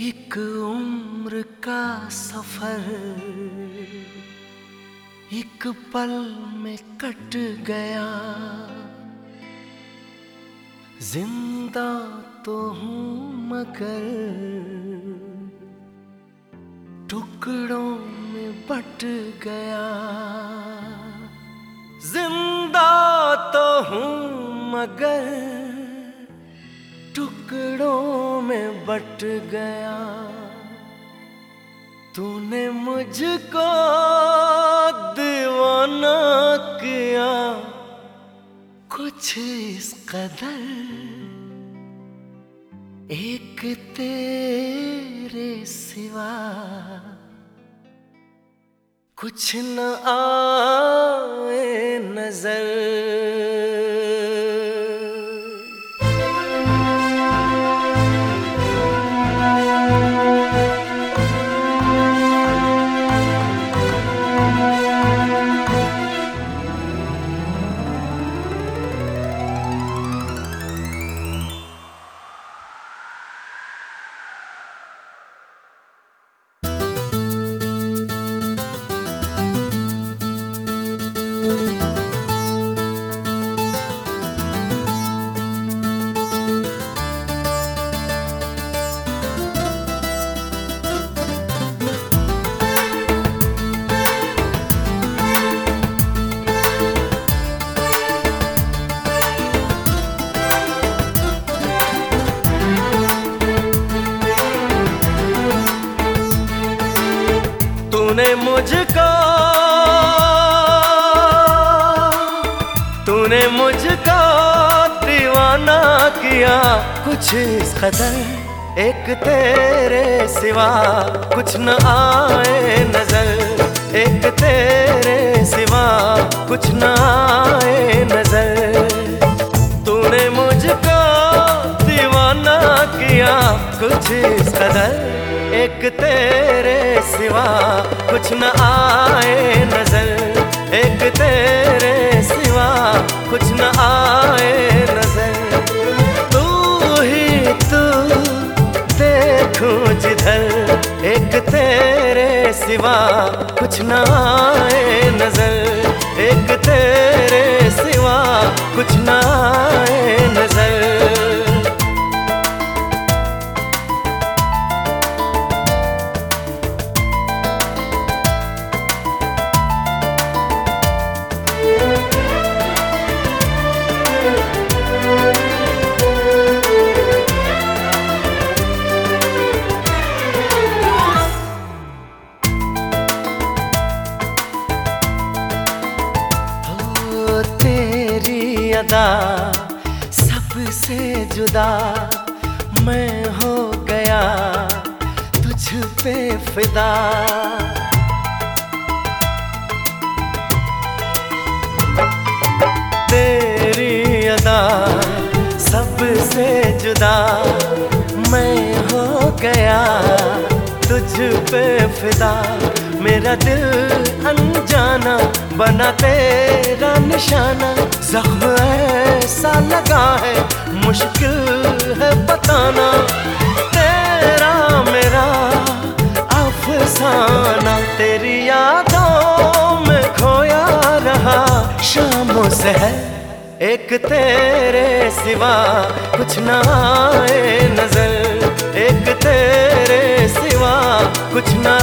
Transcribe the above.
एक उम्र का सफ़र, एक पल में कट गया। ज़िंदा तो हूँ मगर टुकड़ों में बट गया। ज़िंदा तो हूँ मगर टुकड़ों में बट गया। तूने मुझको दीवाना किया। कुछ इस कदर एक तेरे सिवा। कुछ न आए नज़र। तूने मुझको तूने मुझको दीवाना किया। कुछ इस कदर एक तेरे सिवा, कुछ न आए नज़र एक तेरे सिवा, कुछ न आए नज़र। तूने मुझको दीवाना किया, कुछ इस कदर एक तेरे सिवा कुछ न आए नज़र। एक तेरे सिवा कुछ न आए नज़र। तू ही तू देखूँ जिधर। एक तेरे सिवा कुछ न आए नज़र। सबसे जुदा मैं हो गया तुझ पे फिदा। तेरी अदा सबसे जुदा मैं हो गया तुझ पे फिदा। मेरा दिल अनजाना बना तेरा निशाना। जख्म ऐसा लगा है, मुश्किल है बताना। तेरा मेरा अफसाना, तेरी यादों में खोया रहा। शामों से है, एक तेरे सिवा कुछ ना आए नज़र। एक तेरे सिवा कुछ ना